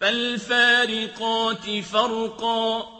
فَالْفَارِقَاتِ فَرْقًا